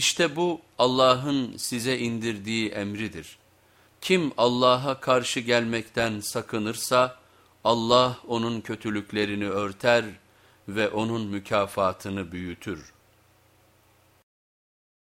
İşte bu Allah'ın size indirdiği emridir. Kim Allah'a karşı gelmekten sakınırsa Allah onun kötülüklerini örter ve onun mükafatını büyütür.''